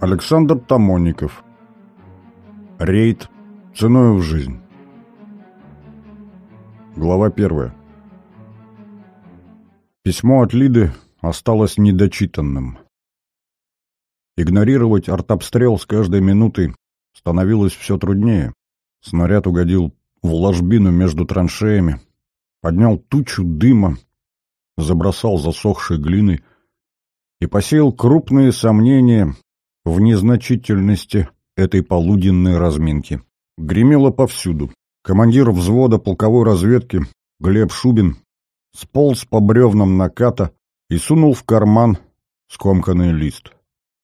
Александр Тамонников. Рейд ценой в жизнь. Глава первая. Письмо от Лиды осталось недочитанным. Игнорировать артобстрел с каждой минутой становилось все труднее. Снаряд угодил в ложбину между траншеями, поднял тучу дыма, забросал засохшей глиной и посеял крупные сомнения в незначительности этой полуденной разминки. Гремело повсюду. Командир взвода полковой разведки Глеб Шубин сполз по бревнам наката и сунул в карман скомканный лист.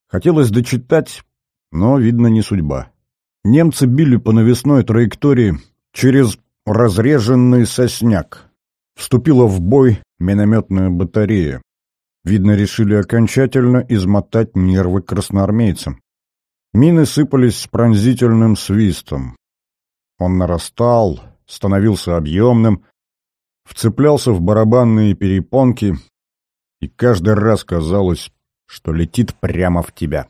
Хотелось дочитать, но, видно, не судьба. Немцы били по навесной траектории через разреженный сосняк. Вступила в бой минометная батарея. Видно, решили окончательно измотать нервы красноармейцам. Мины сыпались с пронзительным свистом. Он нарастал, становился объемным, вцеплялся в барабанные перепонки, и каждый раз казалось, что летит прямо в тебя.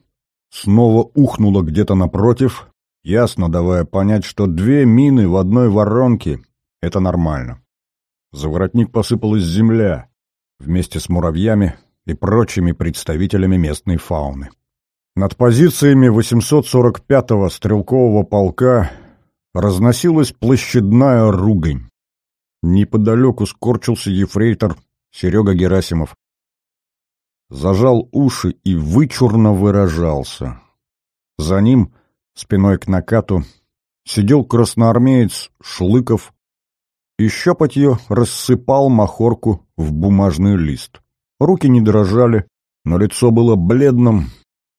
Снова ухнуло где-то напротив, ясно давая понять, что две мины в одной воронке — это нормально. За воротник посыпалась земля вместе с муравьями, и прочими представителями местной фауны. Над позициями 845-го стрелкового полка разносилась площадная ругань. Неподалеку скорчился ефрейтор Серега Герасимов. Зажал уши и вычурно выражался. За ним, спиной к накату, сидел красноармеец Шлыков и щепотью рассыпал махорку в бумажный лист. Руки не дрожали, но лицо было бледным,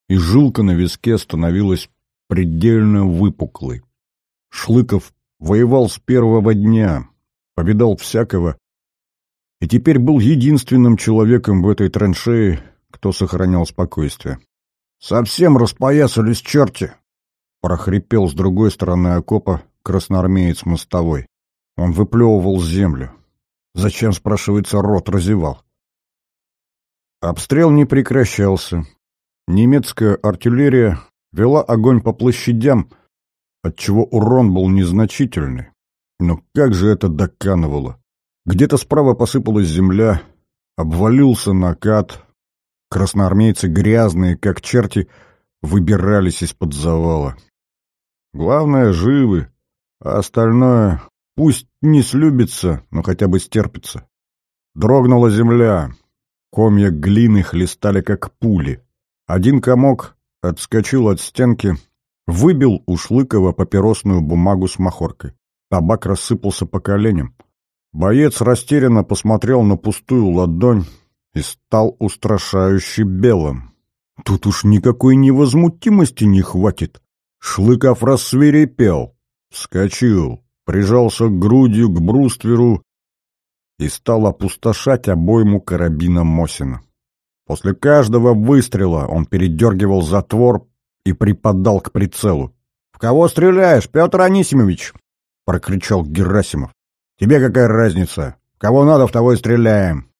и жилка на виске становилась предельно выпуклой. Шлыков воевал с первого дня, повидал всякого, и теперь был единственным человеком в этой траншее, кто сохранял спокойствие. «Совсем распоясались черти!» — прохрипел с другой стороны окопа красноармеец мостовой. Он выплевывал землю. Зачем, спрашивается, рот разевал? Обстрел не прекращался. Немецкая артиллерия вела огонь по площадям, отчего урон был незначительный. Но как же это доканывало? Где-то справа посыпалась земля, обвалился накат. Красноармейцы, грязные, как черти, выбирались из-под завала. Главное — живы, а остальное пусть не слюбится, но хотя бы стерпится. Дрогнула земля, Комья глины хлестали, как пули. Один комок отскочил от стенки, выбил у Шлыкова папиросную бумагу с махоркой. Табак рассыпался по коленям. Боец растерянно посмотрел на пустую ладонь и стал устрашающе белым. Тут уж никакой невозмутимости не хватит. Шлыков рассверепел, вскочил, прижался грудью к брустверу и стал опустошать обойму карабина Мосина. После каждого выстрела он передергивал затвор и припадал к прицелу. «В кого стреляешь, Петр Анисимович?» — прокричал Герасимов. «Тебе какая разница? Кого надо, в того и стреляем!»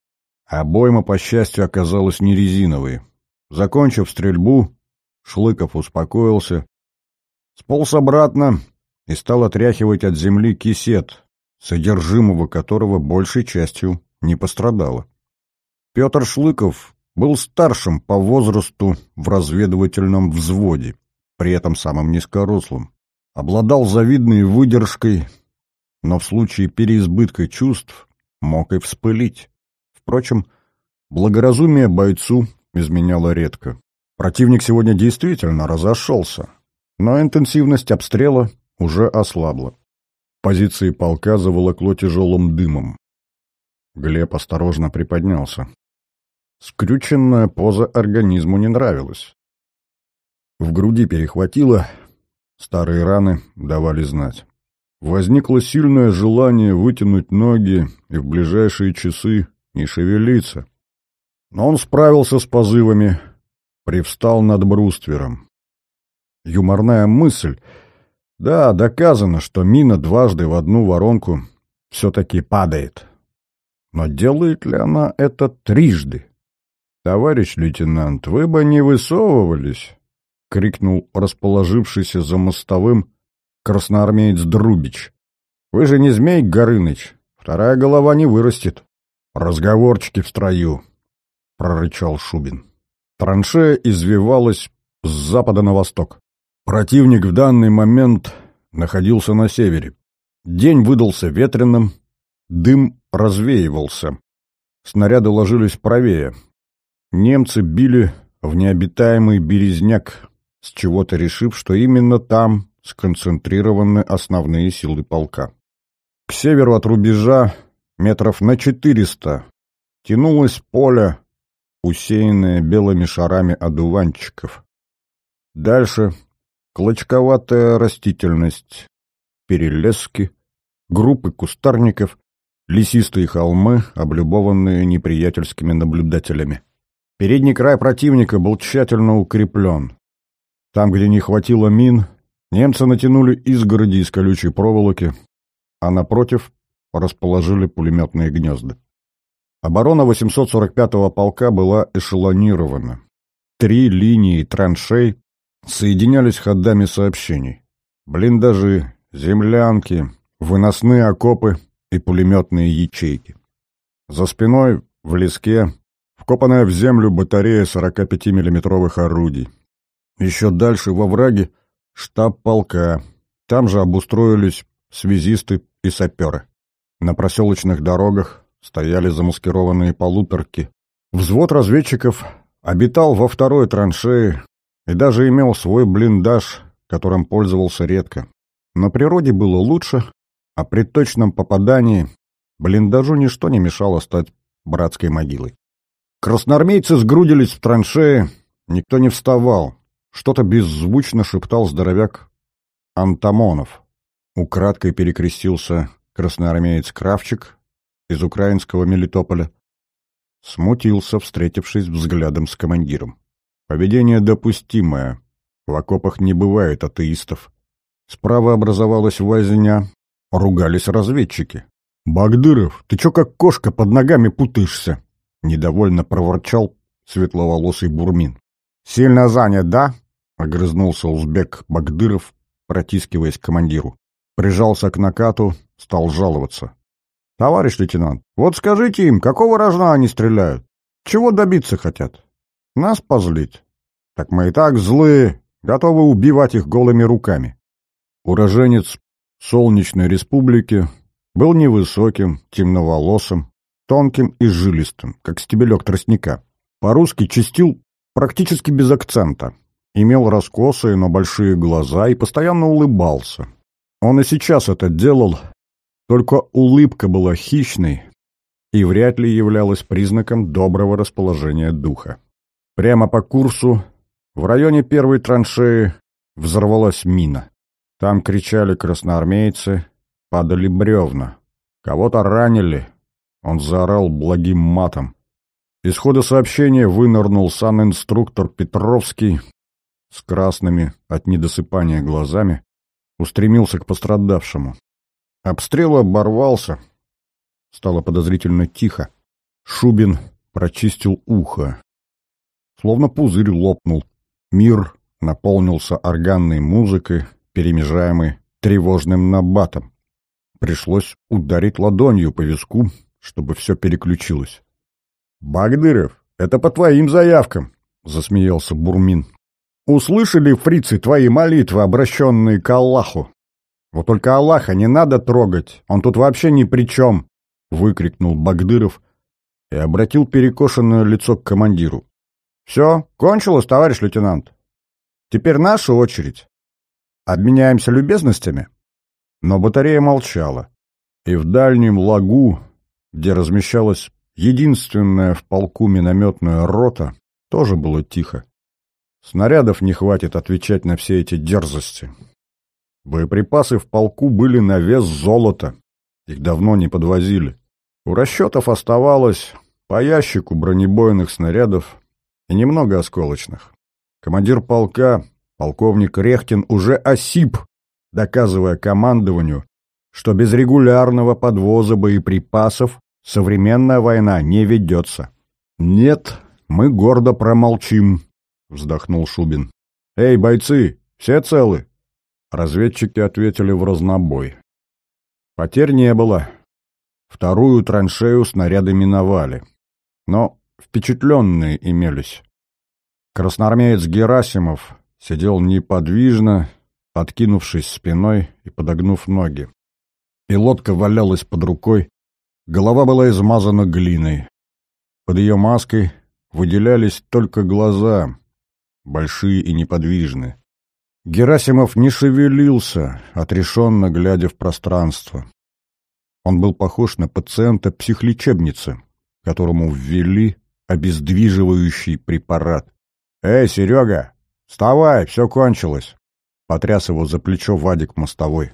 Обойма, по счастью, оказалась не резиновой. Закончив стрельбу, Шлыков успокоился, сполз обратно и стал отряхивать от земли кисет, содержимого которого большей частью не пострадало. Петр Шлыков был старшим по возрасту в разведывательном взводе, при этом самым низкорослым, обладал завидной выдержкой, но в случае переизбытка чувств мог и вспылить. Впрочем, благоразумие бойцу изменяло редко. Противник сегодня действительно разошелся, но интенсивность обстрела уже ослабла. Позиции полка заволокло тяжелым дымом. Глеб осторожно приподнялся. Скрюченная поза организму не нравилась. В груди перехватило, старые раны давали знать. Возникло сильное желание вытянуть ноги и в ближайшие часы не шевелиться. Но он справился с позывами, привстал над бруствером. Юморная мысль — да, доказано, что мина дважды в одну воронку все-таки падает. Но делает ли она это трижды? Товарищ лейтенант, вы бы не высовывались. — крикнул расположившийся за мостовым красноармеец Друбич. «Вы же не змей, Горыныч, вторая голова не вырастет». «Разговорчики в строю», — прорычал Шубин. Траншея извивалась с запада на восток. Противник в данный момент находился на севере. День выдался ветреным, дым развеивался. Снаряды ложились правее. Немцы били в необитаемый березняк, с чего-то решив, что именно там сконцентрированы основные силы полка. К северу от рубежа, метров на четыреста, тянулось поле, усеянное белыми шарами одуванчиков. Дальше клочковатая растительность, перелески, группы кустарников, лесистые холмы, облюбованные неприятельскими наблюдателями. Передний край противника был тщательно укреплен. Там, где не хватило мин, немцы натянули изгороди из колючей проволоки, а напротив расположили пулеметные гнезда. Оборона 845-го полка была эшелонирована. Три линии траншей соединялись ходами сообщений. Блиндажи, землянки, выносные окопы и пулеметные ячейки. За спиной, в леске, вкопанная в землю батарея 45 миллиметровых орудий. Еще дальше, во враге, штаб полка. Там же обустроились связисты и саперы. На проселочных дорогах стояли замаскированные полуторки. Взвод разведчиков обитал во второй траншее и даже имел свой блиндаж, которым пользовался редко. На природе было лучше, а при точном попадании блиндажу ничто не мешало стать братской могилой. Красноармейцы сгрудились в траншее, никто не вставал. Что-то беззвучно шептал здоровяк Антамонов. Украдкой перекрестился красноармеец Кравчик из украинского Мелитополя. Смутился, встретившись взглядом с командиром. Поведение допустимое. В окопах не бывает атеистов. Справа образовалась возня, ругались разведчики. «Багдыров, ты чё как кошка под ногами путаешься?» — недовольно проворчал светловолосый Бурмин. «Сильно занят, да?» — огрызнулся узбек Багдыров, протискиваясь к командиру. Прижался к накату, стал жаловаться. «Товарищ лейтенант, вот скажите им, какого рожна они стреляют? Чего добиться хотят? Нас позлить? Так мы и так злые, готовы убивать их голыми руками». Уроженец Солнечной Республики был невысоким, темноволосым, тонким и жилистым, как стебелек тростника. По-русски чистил практически без акцента, имел раскосые, но большие глаза и постоянно улыбался. Он и сейчас это делал, только улыбка была хищной и вряд ли являлась признаком доброго расположения духа. Прямо по курсу, в районе первой траншеи, взорвалась мина. Там кричали красноармейцы, падали бревна. Кого-то ранили. Он заорал благим матом. Из хода сообщения вынырнул сам инструктор Петровский с красными от недосыпания глазами, устремился к пострадавшему. Обстрел оборвался. Стало подозрительно тихо. Шубин прочистил ухо. Словно пузырь лопнул. Мир наполнился органной музыкой, перемежаемый тревожным набатом. Пришлось ударить ладонью по виску, чтобы все переключилось. «Багдыров, это по твоим заявкам!» — засмеялся Бурмин. «Услышали, фрицы, твои молитвы, обращенные к Аллаху? Вот только Аллаха не надо трогать, он тут вообще ни при чем!» — выкрикнул Багдыров и обратил перекошенное лицо к командиру. «Все, кончилось, товарищ лейтенант. Теперь наша очередь. Обменяемся любезностями?» Но батарея молчала, и в дальнем лагу, где размещалась единственная в полку минометная рота, тоже было тихо. Снарядов не хватит отвечать на все эти дерзости. Боеприпасы в полку были на вес золота, их давно не подвозили. У расчетов оставалось по ящику бронебойных снарядов немного осколочных. Командир полка Полковник Рехтин уже осип, доказывая командованию, что без регулярного подвоза боеприпасов современная война не ведется. «Нет, мы гордо промолчим», — вздохнул Шубин. «Эй, бойцы, все целы?» Разведчики ответили в разнобой. Потерь не было. Вторую траншею снаряды миновали. Но впечатленные имелись. Красноармеец Герасимов сидел неподвижно, откинувшись спиной и подогнув ноги. Пилотка валялась под рукой, голова была измазана глиной. Под ее маской выделялись только глаза, большие и неподвижные. Герасимов не шевелился, отрешенно глядя в пространство. Он был похож на пациента психлечебницы, которому ввели обездвиживающий препарат. «Эй, Серега, вставай, все кончилось!» Потряс его за плечо Вадик мостовой.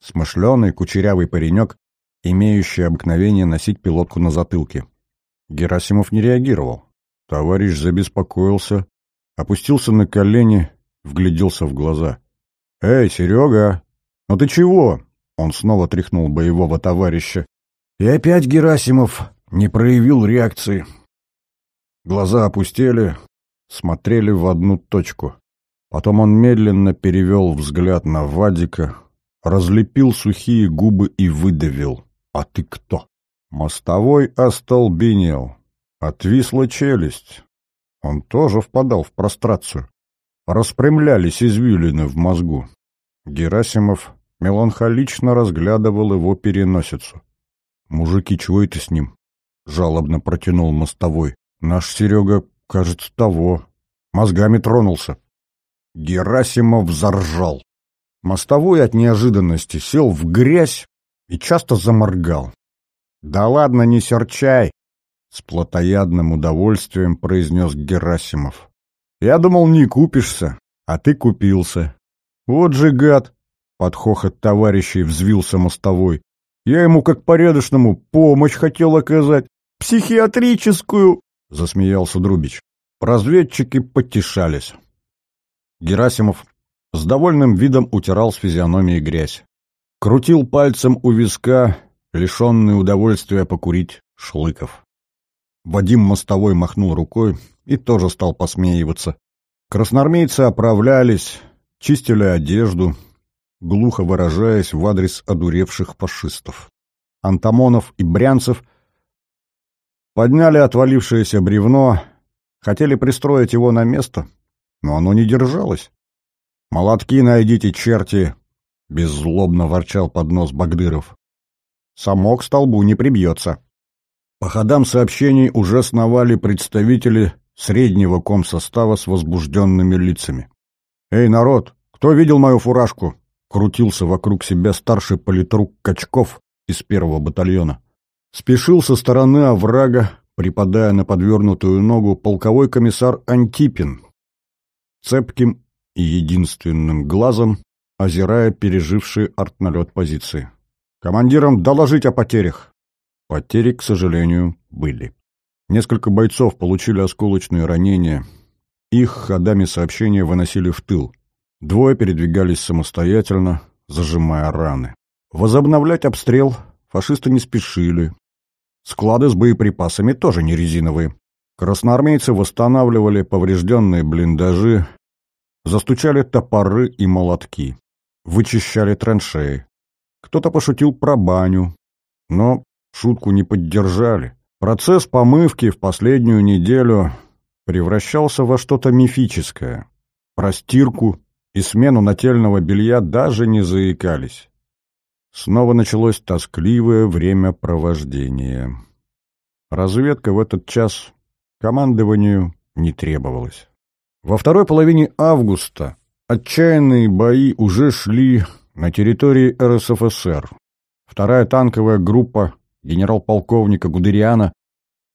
Смышленый, кучерявый паренек, имеющий обыкновение носить пилотку на затылке. Герасимов не реагировал. Товарищ забеспокоился, опустился на колени, вгляделся в глаза. «Эй, Серега, ну ты чего?» Он снова тряхнул боевого товарища. И опять Герасимов не проявил реакции. Глаза опустели, смотрели в одну точку. Потом он медленно перевел взгляд на Вадика, разлепил сухие губы и выдавил. «А ты кто?» Мостовой остолбенел. Отвисла челюсть. Он тоже впадал в прострацию. Распрямлялись извилины в мозгу. Герасимов меланхолично разглядывал его переносицу. «Мужики, чего это с ним?» — жалобно протянул мостовой. «Наш Серега, кажется, того. Мозгами тронулся». Герасимов заржал. Мостовой от неожиданности сел в грязь и часто заморгал. «Да ладно, не серчай!» — с плотоядным удовольствием произнес Герасимов. «Я думал, не купишься, а ты купился. Вот же гад!» — под хохот товарищей взвился мостовой. «Я ему, как порядочному, помощь хотел оказать. Психиатрическую!» — засмеялся Друбич. Разведчики потешались. Герасимов с довольным видом утирал с физиономии грязь. Крутил пальцем у виска, лишенный удовольствия покурить, Шлыков. Вадим Мостовой махнул рукой и тоже стал посмеиваться. Красноармейцы оправлялись, чистили одежду, глухо выражаясь в адрес одуревших фашистов. Антамонов и Брянцев подняли отвалившееся бревно, хотели пристроить его на место, но оно не держалось. «Молотки найдите, черти!» — беззлобно ворчал под нос Багдыров. «Само к столбу не прибьется». По ходам сообщений уже сновали представители среднего комсостава с возбужденными лицами. «Эй, народ, кто видел мою фуражку?» — крутился вокруг себя старший политрук Качков из первого батальона. Спешил со стороны оврага, припадая на подвернутую ногу, полковой комиссар Антипин, цепким и единственным глазом, озирая пережившие артналет позиции. «Командирам доложить о потерях!» Потери, к сожалению, были. Несколько бойцов получили осколочные ранения. Их ходами сообщения выносили в тыл. Двое передвигались самостоятельно, зажимая раны. Возобновлять обстрел фашисты не спешили. Склады с боеприпасами тоже не резиновые. Красноармейцы восстанавливали поврежденные блиндажи, застучали топоры и молотки, вычищали траншеи. Кто-то пошутил про баню, но шутку не поддержали. Процесс помывки в последнюю неделю превращался во что-то мифическое. Про стирку и смену нательного белья даже не заикались. Снова началось тоскливое времяпровождение. Разведка в этот час командованию не требовалась. Во второй половине августа отчаянные бои уже шли на территории РСФСР. Вторая танковая группа генерал-полковника Гудериана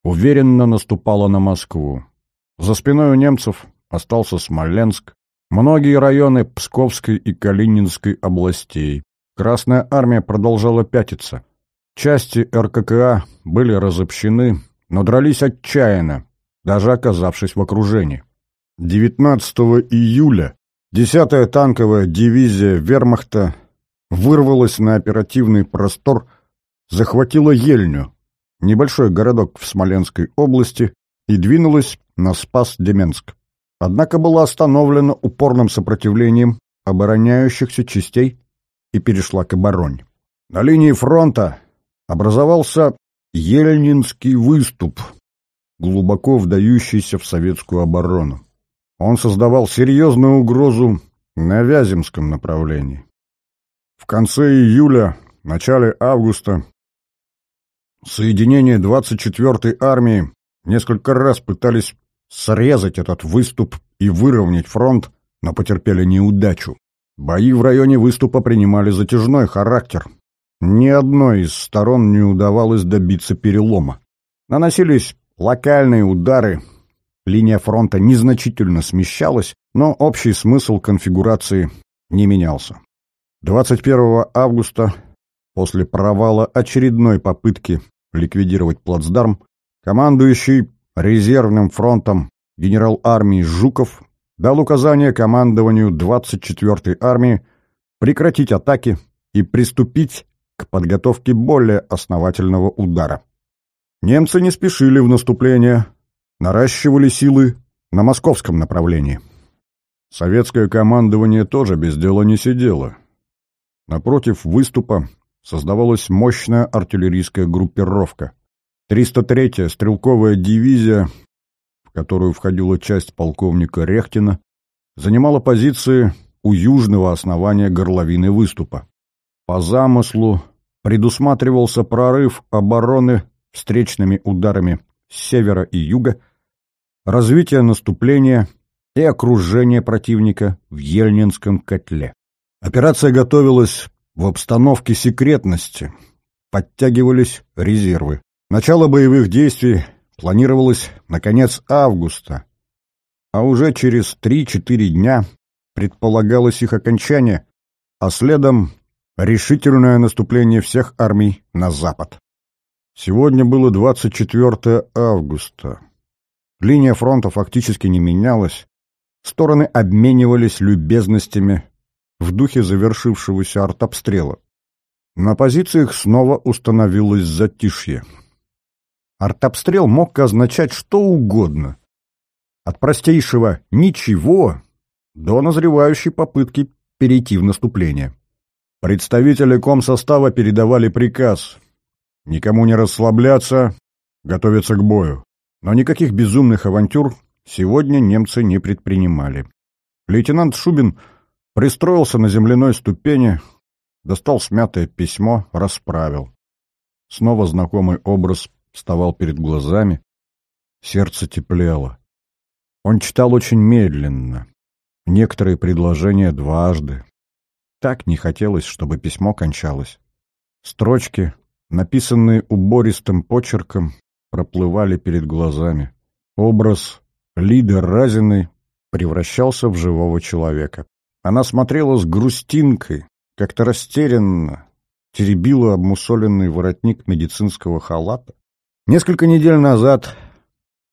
уверенно наступала на Москву. За спиной у немцев остался Смоленск, многие районы Псковской и Калининской областей. Красная армия продолжала пятиться. Части РККА были разобщены, но дрались отчаянно, даже оказавшись в окружении. 19 июля 10-я танковая дивизия вермахта вырвалась на оперативный простор, захватила Ельню, небольшой городок в Смоленской области, и двинулась на Спас-Деменск. однако была остановлена упорным сопротивлением обороняющихся частей и перешла к обороне. На линии фронта образовался Ельнинский выступ, глубоко вдающийся в советскую оборону. Он создавал серьезную угрозу на Вяземском направлении. В конце июля, начале августа соединения 24-й армии несколько раз пытались срезать этот выступ и выровнять фронт, но потерпели неудачу. Бои в районе выступа принимали затяжной характер. Ни одной из сторон не удавалось добиться перелома. Наносились локальные удары, линия фронта незначительно смещалась, но общий смысл конфигурации не менялся. 21 августа, после провала очередной попытки ликвидировать плацдарм, командующий резервным фронтом генерал армии Жуков дал указание командованию 24-й армии прекратить атаки и приступить к подготовке более основательного удара. Немцы не спешили в наступление, наращивали силы на московском направлении. Советское командование тоже без дела не сидело. Напротив выступа создавалась мощная артиллерийская группировка. 303-я стрелковая дивизия, которую входила часть полковника Рехтина, занимала позиции у южного основания горловины выступа. По замыслу предусматривался прорыв обороны встречными ударами с севера и юга, развитие наступления и окружение противника в Ельнинском котле. Операция готовилась в обстановке секретности. Подтягивались резервы. Начало боевых действий планировалось на конец августа, а уже через 3-4 дня предполагалось их окончание, а следом решительное наступление всех армий на запад. Сегодня было 24 августа. Линия фронта фактически не менялась, стороны обменивались любезностями в духе завершившегося артобстрела. На позициях снова установилось затишье. Артобстрел мог означать что угодно. От простейшего «ничего» до назревающей попытки перейти в наступление. Представители комсостава передавали приказ никому не расслабляться, готовиться к бою. Но никаких безумных авантюр сегодня немцы не предпринимали. Лейтенант Шубин Пристроился на земляной ступени, достал смятое письмо, расправил. Снова знакомый образ вставал перед глазами, сердце теплело. Он читал очень медленно, некоторые предложения дважды. Так не хотелось, чтобы письмо кончалось. Строчки, написанные убористым почерком, проплывали перед глазами. Образ Лиды Разиной превращался в живого человека. Она смотрела с грустинкой, как-то растерянно, теребила обмусоленный воротник медицинского халата. Несколько недель назад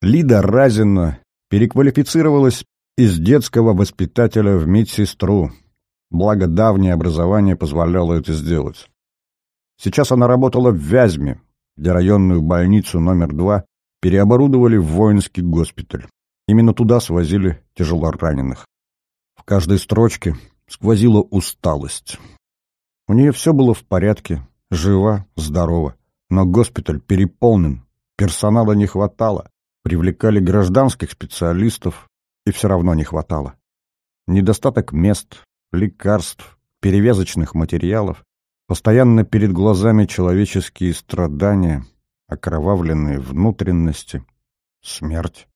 Лида Разина переквалифицировалась из детского воспитателя в медсестру, благо давнее образование позволяло это сделать. Сейчас она работала в Вязьме, где районную больницу номер два переоборудовали в воинский госпиталь. Именно туда свозили тяжелораненых. В каждой строчке сквозила усталость. У нее все было в порядке, жива, здорова. Но госпиталь переполнен, персонала не хватало, привлекали гражданских специалистов, и все равно не хватало. Недостаток мест, лекарств, перевязочных материалов, постоянно перед глазами человеческие страдания, окровавленные внутренности, смерть.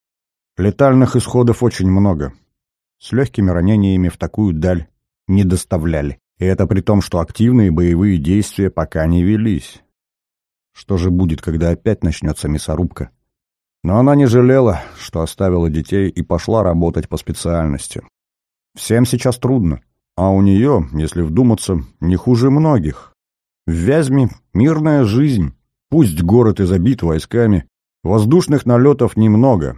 Летальных исходов очень много — с легкими ранениями в такую даль не доставляли. И это при том, что активные боевые действия пока не велись. Что же будет, когда опять начнется мясорубка? Но она не жалела, что оставила детей и пошла работать по специальности. Всем сейчас трудно, а у нее, если вдуматься, не хуже многих. В Вязьме мирная жизнь, пусть город и забит войсками, воздушных налетов немного,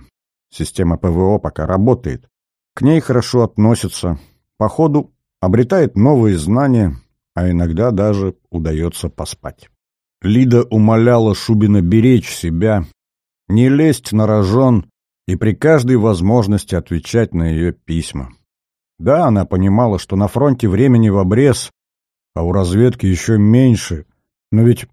система ПВО пока работает. К ней хорошо относятся. По ходу обретает новые знания, а иногда даже удается поспать. Лида умоляла Шубина беречь себя, не лезть на рожон и при каждой возможности отвечать на ее письма. Да, она понимала, что на фронте времени в обрез, а у разведки еще меньше, но ведь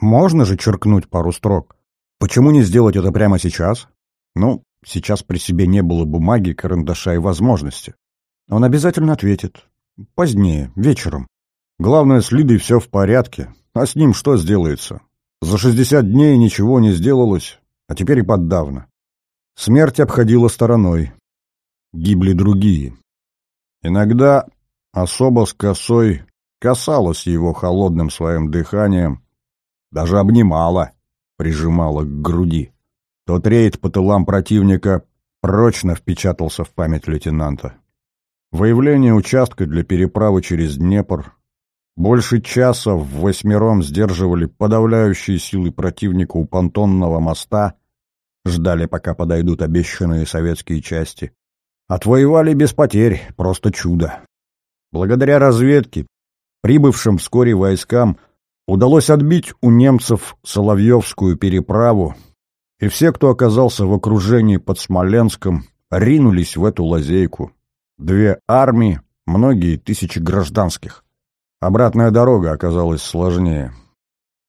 можно же черкнуть пару строк. Почему не сделать это прямо сейчас? Ну, сейчас при себе не было бумаги, карандаша и возможности. Он обязательно ответит. Позднее, вечером. Главное, с Лидой все в порядке. А с ним что сделается? За шестьдесят дней ничего не сделалось, а теперь и поддавно. Смерть обходила стороной. Гибли другие. Иногда особо с косой касалась его холодным своим дыханием, даже обнимала, прижимала к груди. Тот рейд по тылам противника прочно впечатался в память лейтенанта. Выявление участка для переправы через Днепр. Больше часа в восьмером сдерживали подавляющие силы противника у понтонного моста, ждали, пока подойдут обещанные советские части. Отвоевали без потерь, просто чудо. Благодаря разведке, прибывшим вскоре войскам, удалось отбить у немцев Соловьевскую переправу, и все, кто оказался в окружении под Смоленском, ринулись в эту лазейку. Две армии, многие тысячи гражданских. Обратная дорога оказалась сложнее.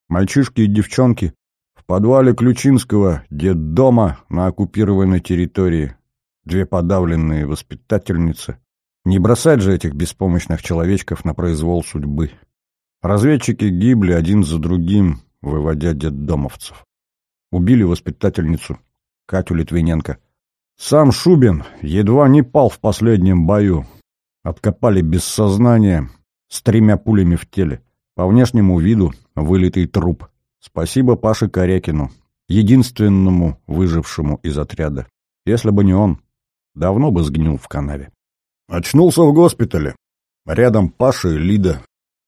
Мальчишки и девчонки в подвале Ключинского детдома на оккупированной территории. Две подавленные воспитательницы. Не бросать же этих беспомощных человечков на произвол судьбы. Разведчики гибли один за другим, выводя детдомовцев. Убили воспитательницу, Катю Литвиненко. Сам Шубин едва не пал в последнем бою. Откопали без сознания, с тремя пулями в теле. По внешнему виду вылитый труп. Спасибо Паше Корякину, единственному выжившему из отряда. Если бы не он, давно бы сгнил в канаве. Очнулся в госпитале. Рядом Паша и Лида.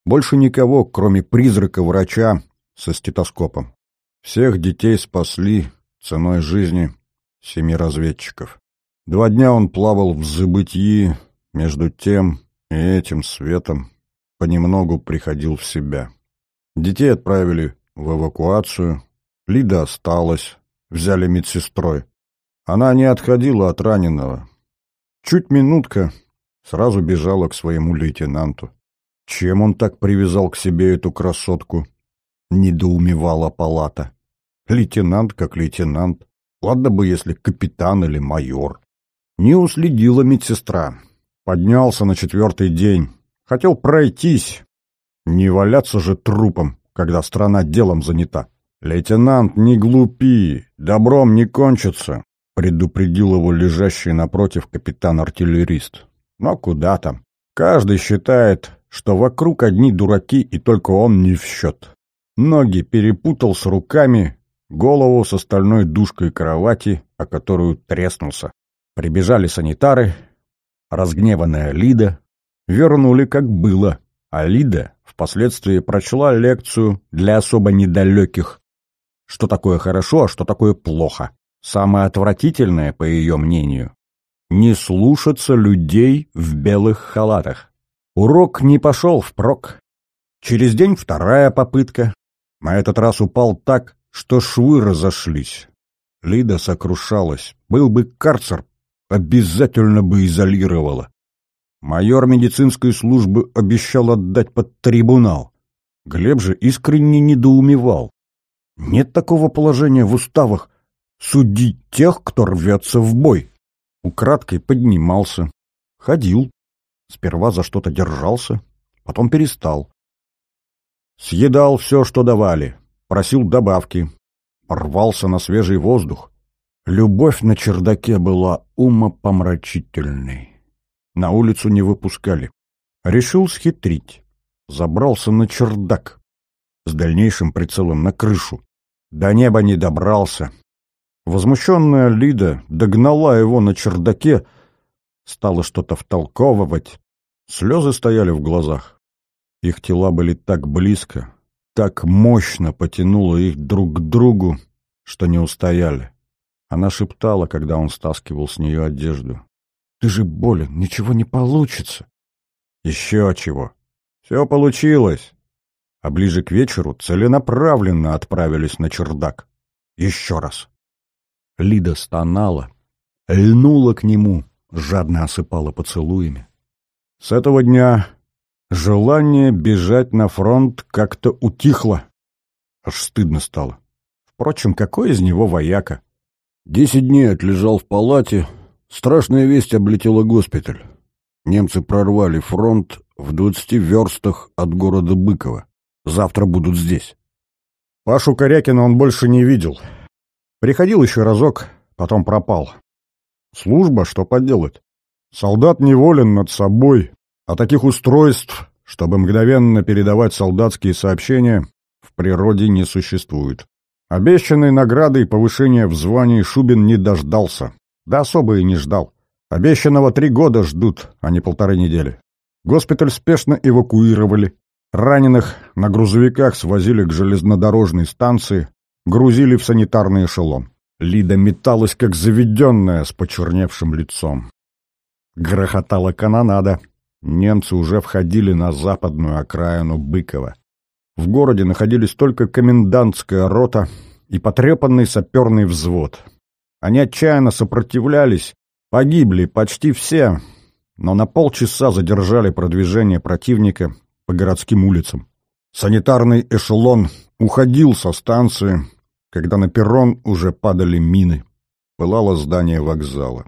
Больше никого, кроме призрака врача со стетоскопом. Всех детей спасли ценой жизни семи разведчиков. Два дня он плавал в забытии между тем и этим светом, понемногу приходил в себя. Детей отправили в эвакуацию, Лида осталась, взяли медсестрой. Она не отходила от раненого. Чуть минутка, сразу бежала к своему лейтенанту. Чем он так привязал к себе эту красотку? Недоумевала палата. Лейтенант как лейтенант. Ладно бы, если капитан или майор. Не уследила медсестра. Поднялся на четвертый день. Хотел пройтись. Не валяться же трупом, когда страна делом занята. «Лейтенант, не глупи, добром не кончится», — предупредил его лежащий напротив капитан-артиллерист. «Но куда там? Каждый считает, что вокруг одни дураки, и только он не в счет. Ноги перепутал с руками, голову с остальной душкой кровати, о которую треснулся. Прибежали санитары, разгневанная Лида, вернули как было, а Лида впоследствии прочла лекцию для особо недалеких, что такое хорошо, а что такое плохо. Самое отвратительное, по ее мнению, не слушаться людей в белых халатах. Урок не пошел впрок. Через день вторая попытка. На этот раз упал так, что швы разошлись. Лида сокрушалась. Был бы карцер, обязательно бы изолировала. Майор медицинской службы обещал отдать под трибунал. Глеб же искренне недоумевал. Нет такого положения в уставах судить тех, кто рвется в бой. Украдкой поднимался, ходил, сперва за что-то держался, потом перестал. Съедал все, что давали, просил добавки, рвался на свежий воздух. Любовь на чердаке была умопомрачительной. На улицу не выпускали. Решил схитрить. Забрался на чердак. С дальнейшим прицелом на крышу. До неба не добрался. Возмущенная Лида догнала его на чердаке, стала что-то втолковывать. Слезы стояли в глазах. Их тела были так близко, так мощно потянуло их друг к другу, что не устояли. Она шептала, когда он стаскивал с нее одежду. «Ты же болен, ничего не получится». «Еще чего. Все получилось». А ближе к вечеру целенаправленно отправились на чердак. Еще раз. Лида стонала, льнула к нему, жадно осыпала поцелуями. С этого дня желание бежать на фронт как-то утихло. Аж стыдно стало. Впрочем, какой из него вояка? Десять дней отлежал в палате. Страшная весть облетела госпиталь. Немцы прорвали фронт в двадцати верстах от города Быково. Завтра будут здесь. Пашу Корякина он больше не видел. Приходил еще разок, потом пропал. Служба, что поделать? Солдат неволен над собой, а таких устройств, чтобы мгновенно передавать солдатские сообщения, в природе не существует. Обещанной награды и повышения в звании Шубин не дождался. Да особо и не ждал. Обещанного три года ждут, а не полторы недели. Госпиталь спешно эвакуировали. Раненых на грузовиках свозили к железнодорожной станции, грузили в санитарный эшелон. Лида металась, как заведенная, с почерневшим лицом. Грохотала канонада. Немцы уже входили на западную окраину Быкова. В городе находились только комендантская рота и потрепанный саперный взвод. Они отчаянно сопротивлялись, погибли почти все, но на полчаса задержали продвижение противника по городским улицам. Санитарный эшелон уходил со станции, когда на перрон уже падали мины. Пылало здание вокзала.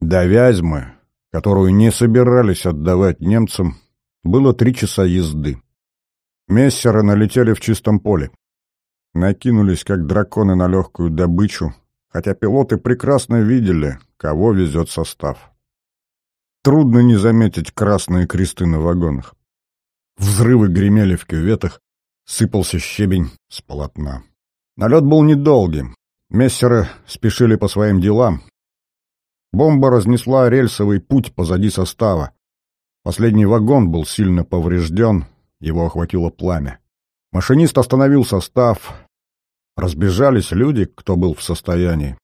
До Вязьмы, которую не собирались отдавать немцам, было три часа езды. Мессеры налетели в чистом поле. Накинулись, как драконы, на легкую добычу, хотя пилоты прекрасно видели, кого везет состав. Трудно не заметить красные кресты на вагонах. Взрывы гремели в кюветах, сыпался щебень с полотна. Налет был недолгим. Мессеры спешили по своим делам. Бомба разнесла рельсовый путь позади состава. Последний вагон был сильно поврежден, его охватило пламя. Машинист остановил состав. Разбежались люди, кто был в состоянии.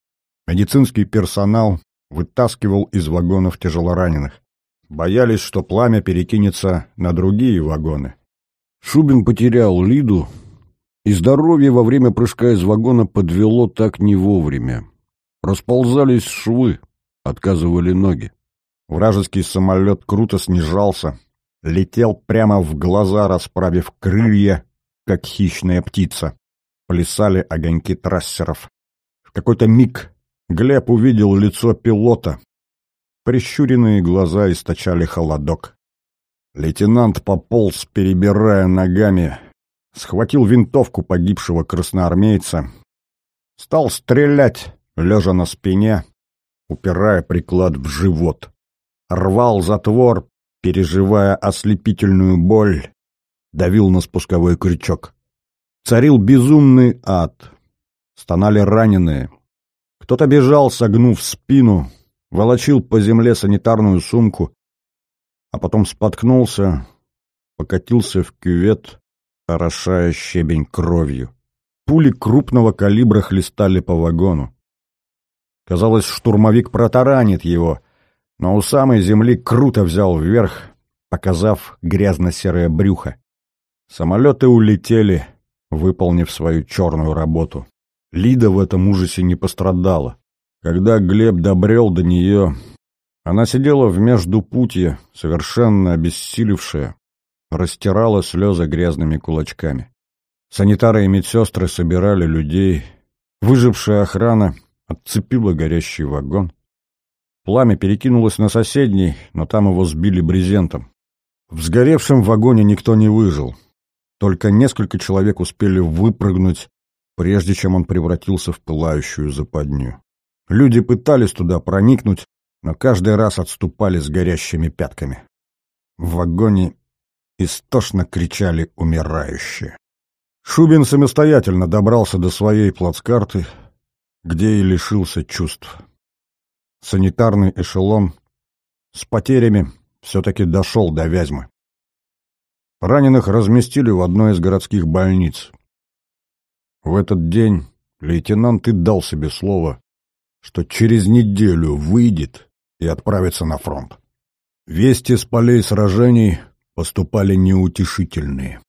Медицинский персонал вытаскивал из вагонов тяжелораненых. Боялись, что пламя перекинется на другие вагоны. Шубин потерял Лиду, и здоровье во время прыжка из вагона подвело так не вовремя. Расползались швы, отказывали ноги. Вражеский самолет круто снижался, летел прямо в глаза, расправив крылья, как хищная птица. Плясали огоньки трассеров. В какой-то миг Глеб увидел лицо пилота. Прищуренные глаза источали холодок. Лейтенант пополз, перебирая ногами, схватил винтовку погибшего красноармейца, стал стрелять, лежа на спине, упирая приклад в живот. Рвал затвор, переживая ослепительную боль, давил на спусковой крючок. Царил безумный ад. Стонали раненые. Кто-то бежал, согнув спину, волочил по земле санитарную сумку, а потом споткнулся, покатился в кювет, орошая щебень кровью. Пули крупного калибра хлестали по вагону. Казалось, штурмовик протаранит его, но у самой земли круто взял вверх, показав грязно-серое брюхо. Самолеты улетели, выполнив свою черную работу. Лида в этом ужасе не пострадала. Когда Глеб добрел до нее, она сидела в междупутье, совершенно обессилевшая, растирала слезы грязными кулачками. Санитары и медсестры собирали людей. Выжившая охрана отцепила горящий вагон. Пламя перекинулось на соседний, но там его сбили брезентом. В сгоревшем вагоне никто не выжил. Только несколько человек успели выпрыгнуть, прежде чем он превратился в пылающую западню. Люди пытались туда проникнуть, но каждый раз отступали с горящими пятками. В вагоне истошно кричали умирающие. Шубин самостоятельно добрался до своей плацкарты, где и лишился чувств. Санитарный эшелон с потерями все-таки дошел до Вязьмы. Раненых разместили в одной из городских больниц. В этот день лейтенант и дал себе слово, что через неделю выйдет и отправится на фронт. Вести с полей сражений поступали неутешительные.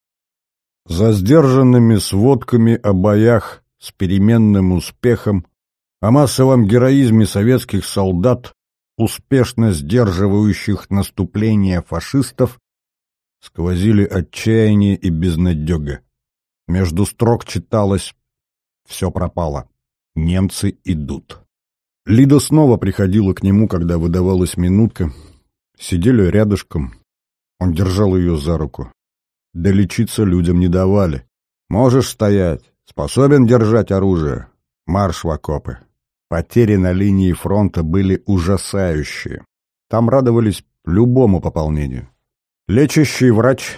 За сдержанными сводками о боях с переменным успехом о массовом героизме советских солдат, успешно сдерживающих наступление фашистов, сквозили отчаяние и безнадега. Между строк читалось «Все пропало. Немцы идут». Лида снова приходила к нему, когда выдавалась минутка. Сидели рядышком. Он держал ее за руку. Да лечиться людям не давали. «Можешь стоять. Способен держать оружие. Марш в окопы». Потери на линии фронта были ужасающие. Там радовались любому пополнению. Лечащий врач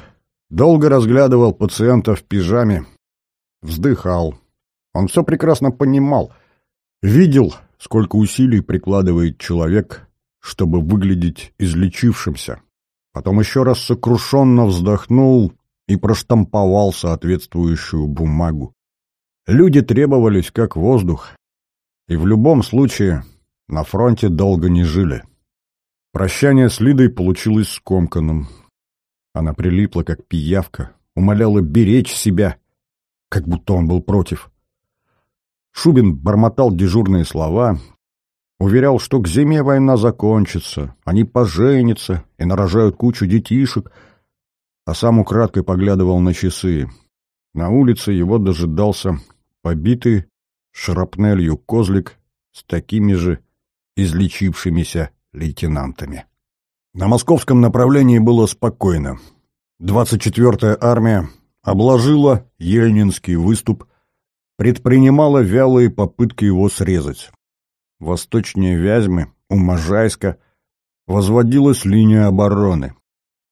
долго разглядывал пациента в пижаме, вздыхал. Он все прекрасно понимал, видел, сколько усилий прикладывает человек, чтобы выглядеть излечившимся. Потом еще раз сокрушенно вздохнул и проштамповал соответствующую бумагу. Люди требовались как воздух, и в любом случае на фронте долго не жили. Прощание с Лидой получилось скомканным. Она прилипла, как пиявка, умоляла беречь себя, как будто он был против. Шубин бормотал дежурные слова, уверял, что к зиме война закончится, они поженятся и нарожают кучу детишек, а сам украдкой поглядывал на часы. На улице его дожидался побитый шрапнелью козлик с такими же излечившимися лейтенантами. На московском направлении было спокойно. 24-я армия обложила Ельнинский выступ, предпринимала вялые попытки его срезать. Восточнее Вязьмы, у Можайска, возводилась линия обороны.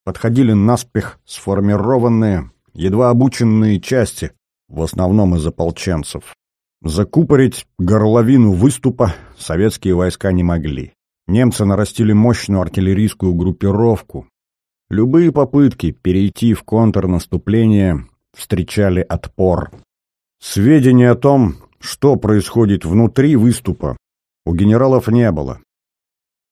Подходили наспех сформированные, едва обученные части, в основном из ополченцев. Закупорить горловину выступа советские войска не могли. Немцы нарастили мощную артиллерийскую группировку. Любые попытки перейти в контрнаступление встречали отпор. Сведений о том, что происходит внутри выступа, у генералов не было.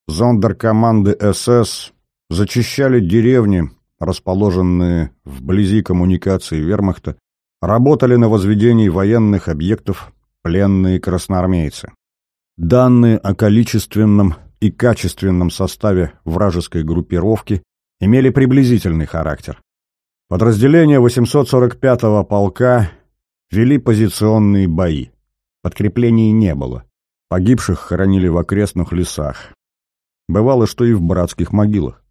Зондеркоманды СС зачищали деревни, расположенные вблизи коммуникации вермахта, работали на возведении военных объектов пленные красноармейцы. Данные о количественном и качественном составе вражеской группировки имели приблизительный характер. Подразделения 845-го полка вели позиционные бои. Подкреплений не было. Погибших хоронили в окрестных лесах. Бывало, что и в братских могилах.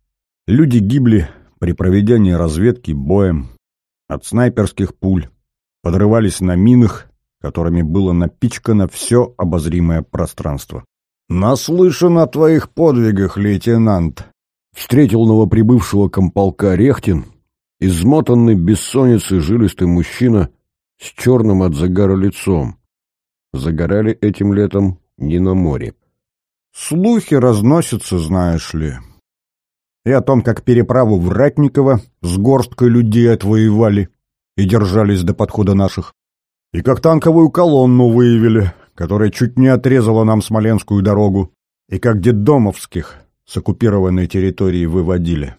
Люди гибли при проведении разведки боем, от снайперских пуль, подрывались на минах которыми было напичкано все обозримое пространство. «Наслышан о твоих подвигах, лейтенант!» Встретил новоприбывшего комполка Рехтин, измотанный бессонницей жилистый мужчина с черным от загара лицом. Загорали этим летом не на море. «Слухи разносятся, знаешь ли. И о том, как переправу в Ратниково с горсткой людей отвоевали и держались до подхода наших и как танковую колонну выявили, которая чуть не отрезала нам Смоленскую дорогу, и как детдомовских с оккупированной территории выводили.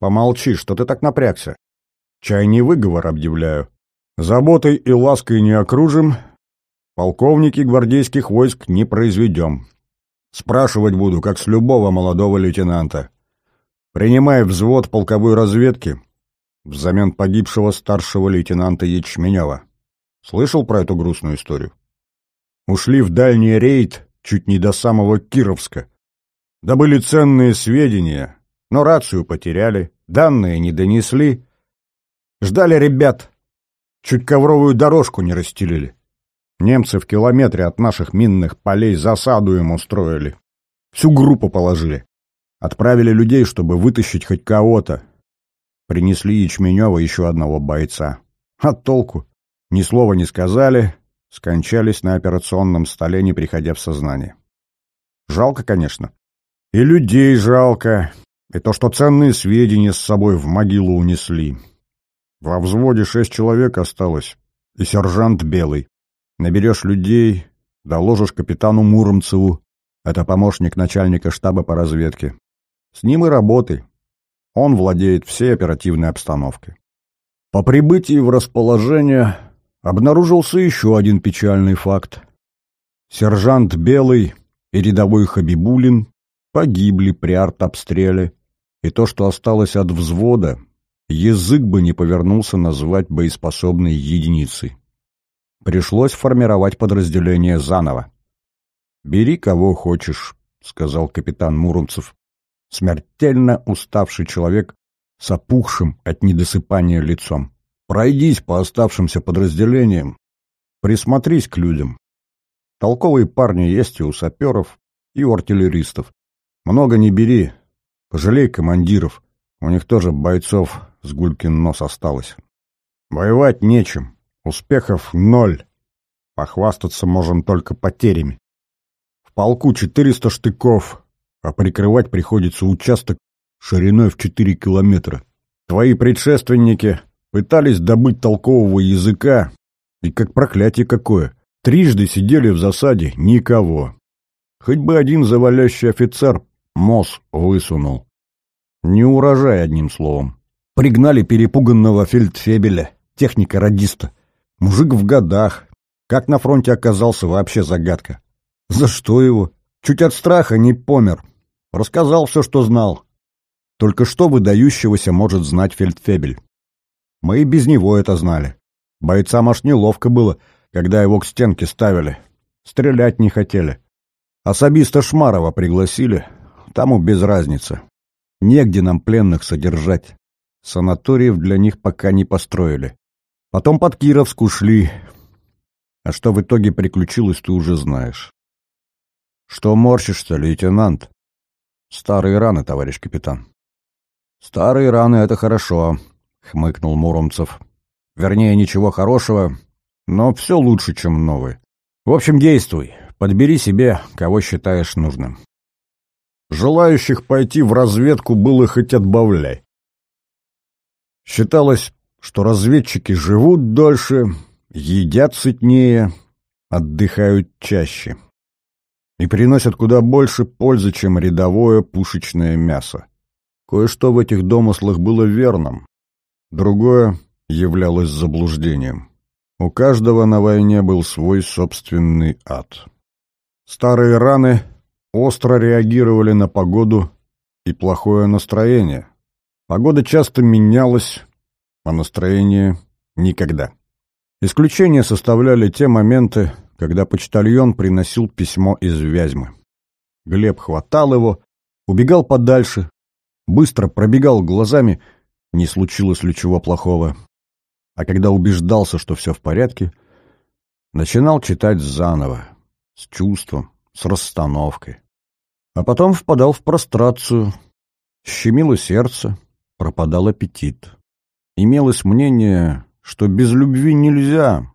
Помолчи, что ты так напрягся. Чай не выговор объявляю. Заботой и лаской не окружим, полковники гвардейских войск не произведем. Спрашивать буду, как с любого молодого лейтенанта. Принимай взвод полковой разведки взамен погибшего старшего лейтенанта Ячменева. Слышал про эту грустную историю? Ушли в дальний рейд чуть не до самого Кировска. Добыли ценные сведения, но рацию потеряли, данные не донесли. Ждали ребят, чуть ковровую дорожку не расстелили. Немцы в километре от наших минных полей засаду им устроили. Всю группу положили. Отправили людей, чтобы вытащить хоть кого-то. Принесли Ячменева еще одного бойца. А толку? Ни слова не сказали, скончались на операционном столе, не приходя в сознание. Жалко, конечно. И людей жалко, и то, что ценные сведения с собой в могилу унесли. Во взводе шесть человек осталось, и сержант Белый. Наберешь людей, доложишь капитану Муромцеву, это помощник начальника штаба по разведке. С ним и работай. Он владеет всей оперативной обстановкой. По прибытии в расположение обнаружился еще один печальный факт. Сержант Белый и рядовой Хабибулин погибли при артобстреле, и то, что осталось от взвода, язык бы не повернулся назвать боеспособной единицей. Пришлось формировать подразделение заново. «Бери кого хочешь», — сказал капитан Муромцев. Смертельно уставший человек с опухшим от недосыпания лицом. «Пройдись по оставшимся подразделениям, присмотрись к людям. Толковые парни есть и у саперов, и у артиллеристов. Много не бери, пожалей командиров, у них тоже бойцов с гулькин нос осталось. Воевать нечем, успехов ноль, похвастаться можем только потерями. В полку 400 штыков, а прикрывать приходится участок шириной в 4 километра. Твои предшественники пытались добыть толкового языка, и как проклятие какое. Трижды сидели в засаде, никого. Хоть бы один завалящий офицер моз высунул. Не урожай, одним словом. Пригнали перепуганного фельдфебеля, техника-радиста. Мужик в годах. Как на фронте оказался, вообще загадка. За что его? Чуть от страха не помер. Рассказал все, что знал. Только что выдающегося может знать фельдфебель. Мы и без него это знали. Бойцам аж неловко было, когда его к стенке ставили. Стрелять не хотели. Особиста Шмарова пригласили. Тому без разницы. Негде нам пленных содержать. Санаториев для них пока не построили. Потом под Кировск ушли. А что в итоге приключилось, ты уже знаешь. Что морщишься, лейтенант? Старые раны, товарищ капитан. Старые раны — это хорошо, — хмыкнул Муромцев. Вернее, ничего хорошего, но все лучше, чем новые. В общем, действуй. Подбери себе, кого считаешь нужным. Желающих пойти в разведку было хоть отбавляй. Считалось, что разведчики живут дольше, едят сытнее, отдыхают чаще и приносят куда больше пользы, чем рядовое пушечное мясо. Кое-что в этих домыслах было верным, другое являлось заблуждением. У каждого на войне был свой собственный ад. Старые раны остро реагировали на погоду и плохое настроение. Погода часто менялась, а настроение — никогда. Исключение составляли те моменты, когда почтальон приносил письмо из Вязьмы. Глеб хватал его, убегал подальше, быстро пробегал глазами, не случилось ли чего плохого. А когда убеждался, что все в порядке, начинал читать заново, с чувством, с расстановкой. А потом впадал в прострацию, щемило сердце, пропадал аппетит. Имелось мнение, что без любви нельзя,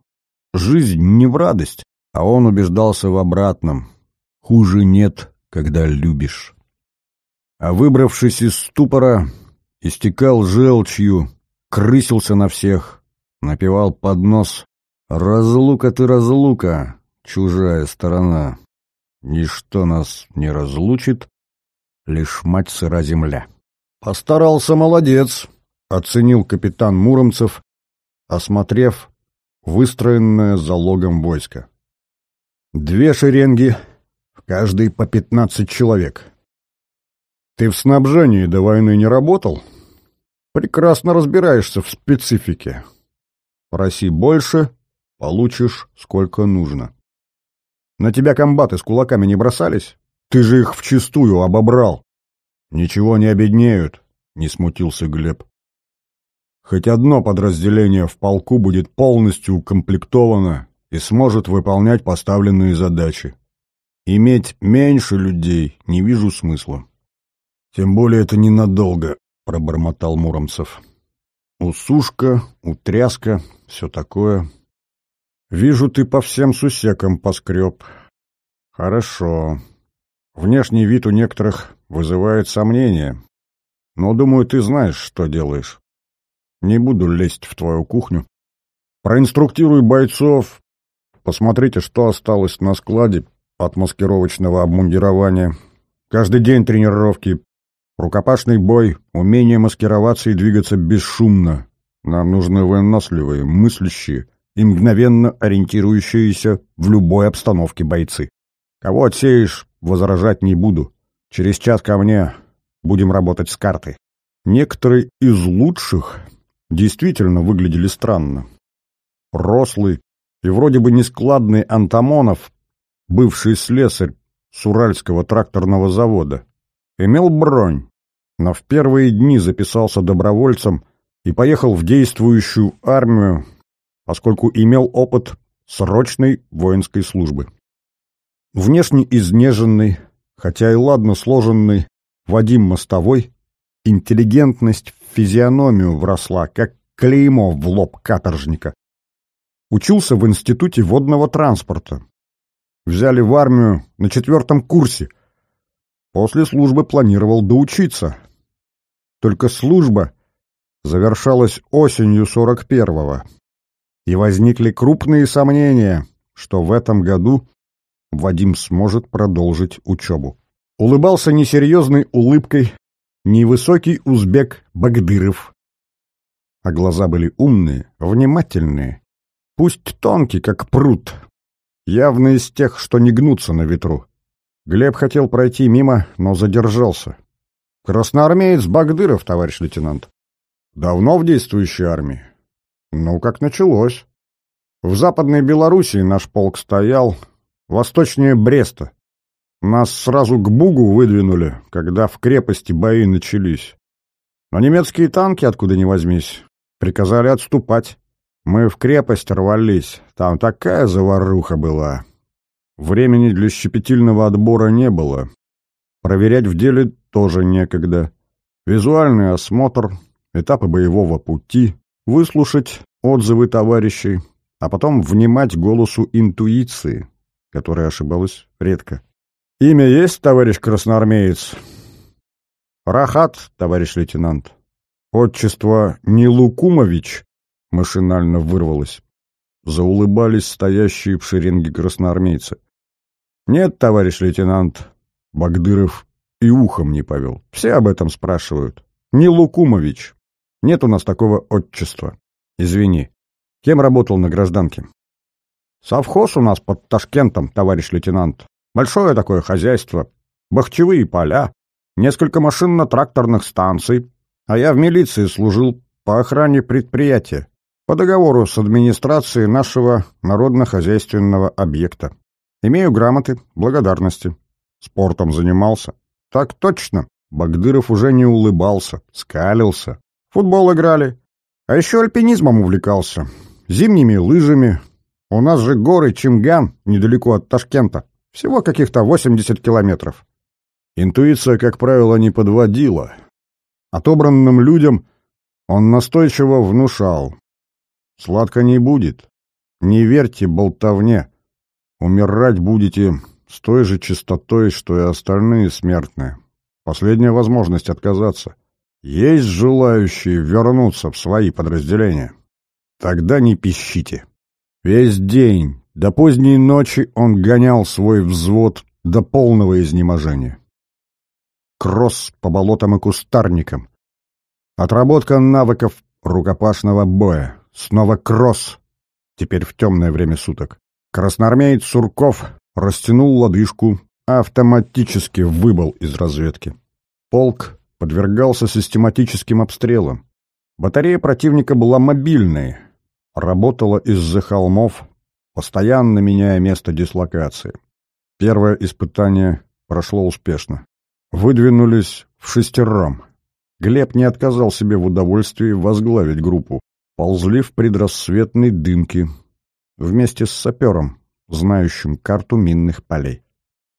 жизнь не в радость, а он убеждался в обратном. Хуже нет, когда любишь. А выбравшись из ступора, истекал желчью, крысился на всех, напевал под нос «Разлука ты, разлука, чужая сторона, ничто нас не разлучит, лишь мать сыра земля». «Постарался молодец», — оценил капитан Муромцев, осмотрев выстроенное залогом войско. Две шеренги, в каждой по пятнадцать человек. Ты в снабжении до войны не работал? Прекрасно разбираешься в специфике. Проси больше, получишь сколько нужно. На тебя комбаты с кулаками не бросались? Ты же их вчистую обобрал. Ничего не обеднеют, не смутился Глеб. Хоть одно подразделение в полку будет полностью укомплектовано и сможет выполнять поставленные задачи. Иметь меньше людей не вижу смысла. Тем более это ненадолго, пробормотал Муромцев. Усушка, утряска, все такое. Вижу, ты по всем сусекам поскреб. Хорошо. Внешний вид у некоторых вызывает сомнения. Но, думаю, ты знаешь, что делаешь. Не буду лезть в твою кухню. Проинструктируй бойцов, Посмотрите, что осталось на складе от маскировочного обмундирования. Каждый день тренировки. Рукопашный бой, умение маскироваться и двигаться бесшумно. Нам нужны выносливые, мыслящие, и мгновенно ориентирующиеся в любой обстановке бойцы. Кого отсеешь, возражать не буду. Через час ко мне будем работать с картой. Некоторые из лучших действительно выглядели странно. Рослый и вроде бы нескладный Антамонов, бывший слесарь с Уральского тракторного завода, имел бронь, но в первые дни записался добровольцем и поехал в действующую армию, поскольку имел опыт срочной воинской службы. Внешне изнеженный, хотя и ладно сложенный, Вадим Мостовой, интеллигентность в физиономию вросла, как клеймо в лоб каторжника. Учился в институте водного транспорта. Взяли в армию на четвертом курсе. После службы планировал доучиться. Только служба завершалась осенью 41-го. И возникли крупные сомнения, что в этом году Вадим сможет продолжить учебу. Улыбался несерьезной улыбкой невысокий узбек Багдыров. А глаза были умные, внимательные, пусть тонкий, как пруд, явно из тех, что не гнутся на ветру. Глеб хотел пройти мимо, но задержался. «Красноармеец Багдыров, товарищ лейтенант. Давно в действующей армии?» «Ну, как началось. В Западной Белоруссии наш полк стоял, восточнее Бреста. Нас сразу к Бугу выдвинули, когда в крепости бои начались. Но немецкие танки, откуда ни возьмись, приказали отступать. Мы в крепость рвались, там такая заваруха была. Времени для щепетильного отбора не было. Проверять в деле тоже некогда. Визуальный осмотр, этапы боевого пути, выслушать отзывы товарищей, а потом внимать голосу интуиции, которая ошибалась редко. «Имя есть, товарищ красноармеец?» «Рахат, товарищ лейтенант». «Отчество Нилукумович?» — машинально вырвалось. Заулыбались стоящие в шеренге красноармейцы. «Нет, товарищ лейтенант». Багдыров и ухом не повел. Все об этом спрашивают. Нилукумович. Нет у нас такого отчества. Извини. Кем работал на гражданке? Совхоз у нас под Ташкентом, товарищ лейтенант. Большое такое хозяйство. Бахчевые поля, несколько машинно-тракторных станций. А я в милиции служил по охране предприятия. По договору с администрацией нашего народно-хозяйственного объекта. Имею грамоты, благодарности. Спортом занимался. Так точно. Багдыров уже не улыбался, скалился. Футбол играли. А еще альпинизмом увлекался. Зимними лыжами. У нас же горы Чимган, недалеко от Ташкента. Всего каких-то 80 километров. Интуиция, как правило, не подводила. Отобранным людям он настойчиво внушал. Сладко не будет. Не верьте болтовне. Умирать будете с той же чистотой, что и остальные смертные. Последняя возможность отказаться. Есть желающие вернуться в свои подразделения. Тогда не пищите. Весь день, до поздней ночи он гонял свой взвод до полного изнеможения. Кросс по болотам и кустарникам. Отработка навыков рукопашного боя. Снова кросс. Теперь в темное время суток. Красноармеец Сурков растянул лодыжку, автоматически выбыл из разведки. Полк подвергался систематическим обстрелам. Батарея противника была мобильной, работала из-за холмов, постоянно меняя место дислокации. Первое испытание прошло успешно. Выдвинулись в шестером. Глеб не отказал себе в удовольствии возглавить группу. Ползли в предрассветной дымке вместе с сапером, знающим карту минных полей.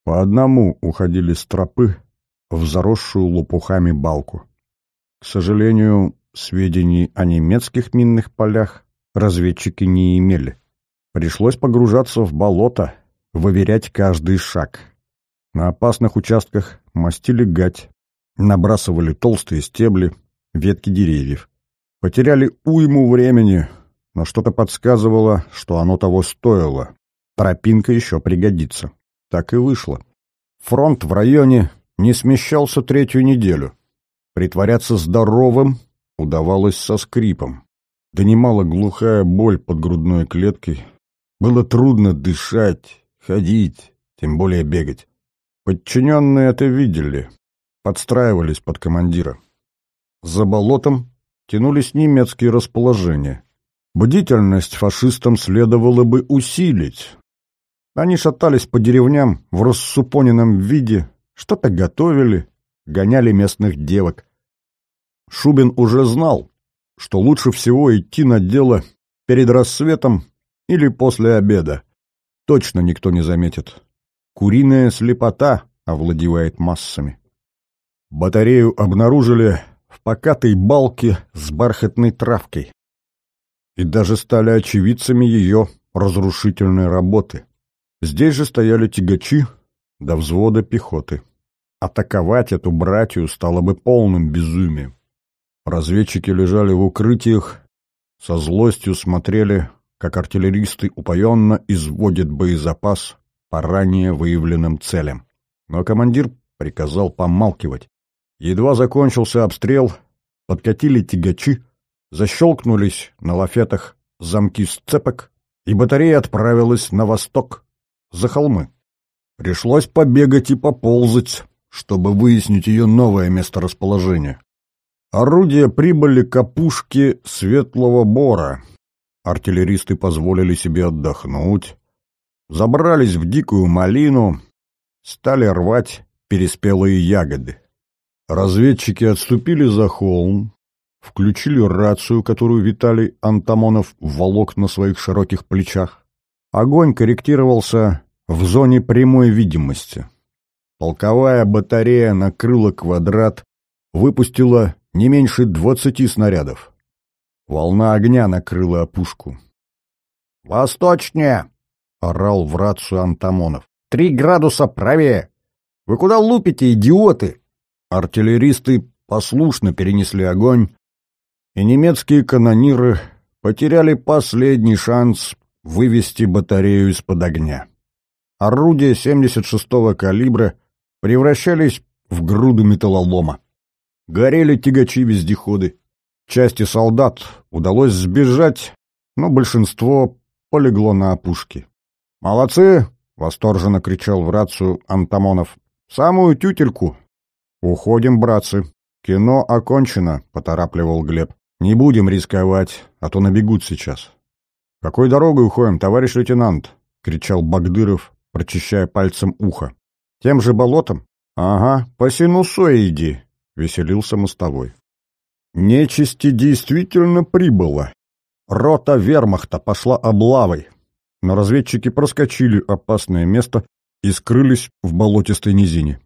По одному уходили с тропы в заросшую лопухами балку. К сожалению, сведений о немецких минных полях разведчики не имели. Пришлось погружаться в болото, выверять каждый шаг. На опасных участках мастили гать, набрасывали толстые стебли, ветки деревьев. Потеряли уйму времени, но что-то подсказывало, что оно того стоило. Тропинка еще пригодится. Так и вышло. Фронт в районе не смещался третью неделю. Притворяться здоровым удавалось со скрипом. донимала глухая боль под грудной клеткой. Было трудно дышать, ходить, тем более бегать. Подчиненные это видели, подстраивались под командира. За болотом тянулись немецкие расположения. Бдительность фашистам следовало бы усилить. Они шатались по деревням в рассупоненном виде, что-то готовили, гоняли местных девок. Шубин уже знал, что лучше всего идти на дело перед рассветом или после обеда. Точно никто не заметит. Куриная слепота овладевает массами. Батарею обнаружили в покатой балке с бархатной травкой. И даже стали очевидцами ее разрушительной работы. Здесь же стояли тягачи до взвода пехоты. Атаковать эту братью стало бы полным безумием. Разведчики лежали в укрытиях, со злостью смотрели, как артиллеристы упоенно изводят боезапас по ранее выявленным целям. Но командир приказал помалкивать. Едва закончился обстрел, подкатили тягачи, защелкнулись на лафетах замки сцепок, и батарея отправилась на восток, за холмы. Пришлось побегать и поползать, чтобы выяснить ее новое месторасположение. Орудия прибыли к опушке Светлого Бора. Артиллеристы позволили себе отдохнуть, забрались в дикую малину, стали рвать переспелые ягоды. Разведчики отступили за холм, включили рацию, которую Виталий Антамонов волок на своих широких плечах. Огонь корректировался в зоне прямой видимости. Полковая батарея накрыла квадрат, выпустила не меньше двадцати снарядов. Волна огня накрыла опушку. «Восточнее!» — орал в рацию Антамонов. «Три градуса правее! Вы куда лупите, идиоты?» Артиллеристы послушно перенесли огонь, и немецкие канониры потеряли последний шанс вывести батарею из-под огня. Орудия 76-го калибра превращались в груду металлолома. Горели тягачи-вездеходы. Части солдат удалось сбежать, но большинство полегло на опушке. «Молодцы!» — восторженно кричал в рацию Антамонов. «Самую тютельку!» «Уходим, братцы!» «Кино окончено», — поторапливал Глеб. «Не будем рисковать, а то набегут сейчас». «Какой дорогой уходим, товарищ лейтенант?» — кричал Багдыров, прочищая пальцем ухо. «Тем же болотом?» «Ага, по синусоиде», — веселился мостовой. Нечисти действительно прибыло. Рота вермахта пошла облавой, но разведчики проскочили опасное место и скрылись в болотистой низине.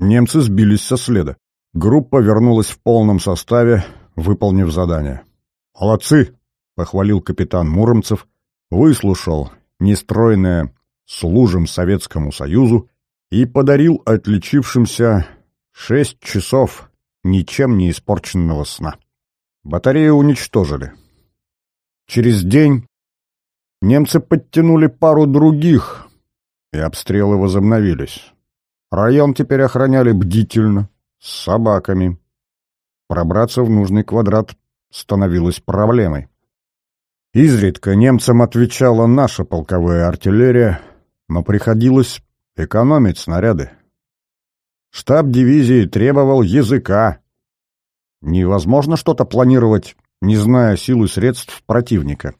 Немцы сбились со следа. Группа вернулась в полном составе, выполнив задание. «Молодцы!» — похвалил капитан Муромцев, выслушал нестройное «служим Советскому Союзу» и подарил отличившимся шесть часов ничем не испорченного сна. Батарею уничтожили. Через день немцы подтянули пару других, и обстрелы возобновились. Район теперь охраняли бдительно, с собаками. Пробраться в нужный квадрат становилось проблемой. Изредка немцам отвечала наша полковая артиллерия, но приходилось экономить снаряды. Штаб дивизии требовал языка. Невозможно что-то планировать, не зная сил и средств противника.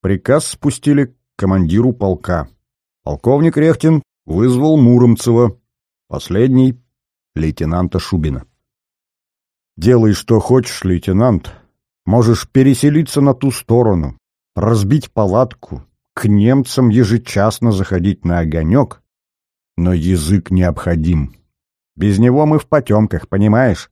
Приказ спустили к командиру полка. Полковник Рехтин вызвал Муромцева, последний — лейтенанта Шубина. «Делай, что хочешь, лейтенант. Можешь переселиться на ту сторону, разбить палатку, к немцам ежечасно заходить на огонек, но язык необходим. Без него мы в потемках, понимаешь?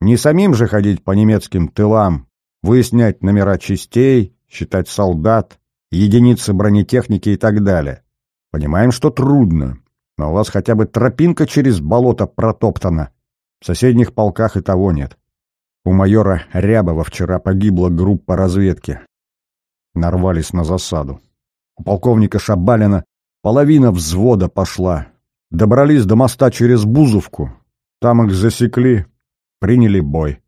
Не самим же ходить по немецким тылам, выяснять номера частей, считать солдат, единицы бронетехники и так далее. Понимаем, что трудно, но у вас хотя бы тропинка через болото протоптана. В соседних полках и того нет. У майора Рябова вчера погибла группа разведки. Нарвались на засаду. У полковника Шабалина половина взвода пошла. Добрались до моста через Бузовку. Там их засекли, приняли бой.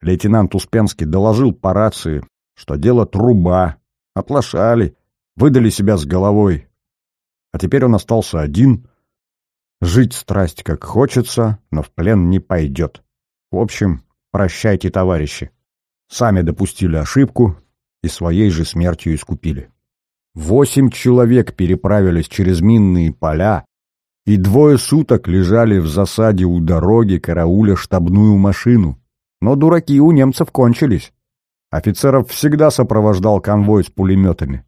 Лейтенант Успенский доложил по рации, что дело труба, оплошали, выдали себя с головой. А теперь он остался один. Жить страсть как хочется, но в плен не пойдет. В общем, прощайте, товарищи. Сами допустили ошибку и своей же смертью искупили. Восемь человек переправились через минные поля, и двое суток лежали в засаде у дороги, карауля штабную машину. Но дураки у немцев кончились. Офицеров всегда сопровождал конвой с пулеметами.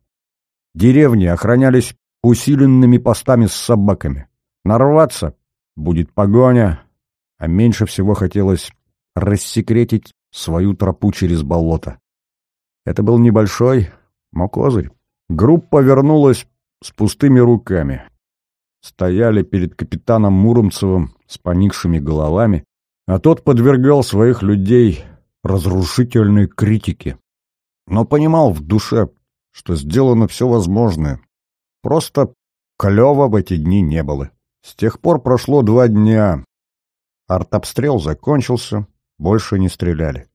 Деревни охранялись усиленными постами с собаками. Нарваться — будет погоня, а меньше всего хотелось рассекретить свою тропу через болото. Это был небольшой, но. Группа вернулась с пустыми руками. Стояли перед капитаном Муромцевым с поникшими головами, а тот подвергал своих людей разрушительной критике. Но понимал в душе, что сделано все возможное. Просто клёво в эти дни не было. С тех пор прошло два дня. Артобстрел закончился, больше не стреляли.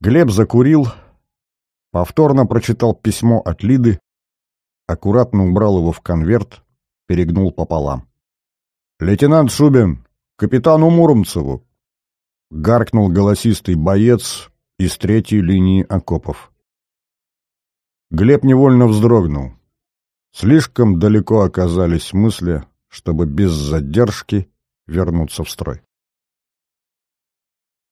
Глеб закурил, повторно прочитал письмо от Лиды, аккуратно убрал его в конверт, перегнул пополам. «Лейтенант Шубин, капитану Муромцеву!» Гаркнул голосистый боец из третьей линии окопов. Глеб невольно вздрогнул. Слишком далеко оказались мысли, чтобы без задержки вернуться в строй.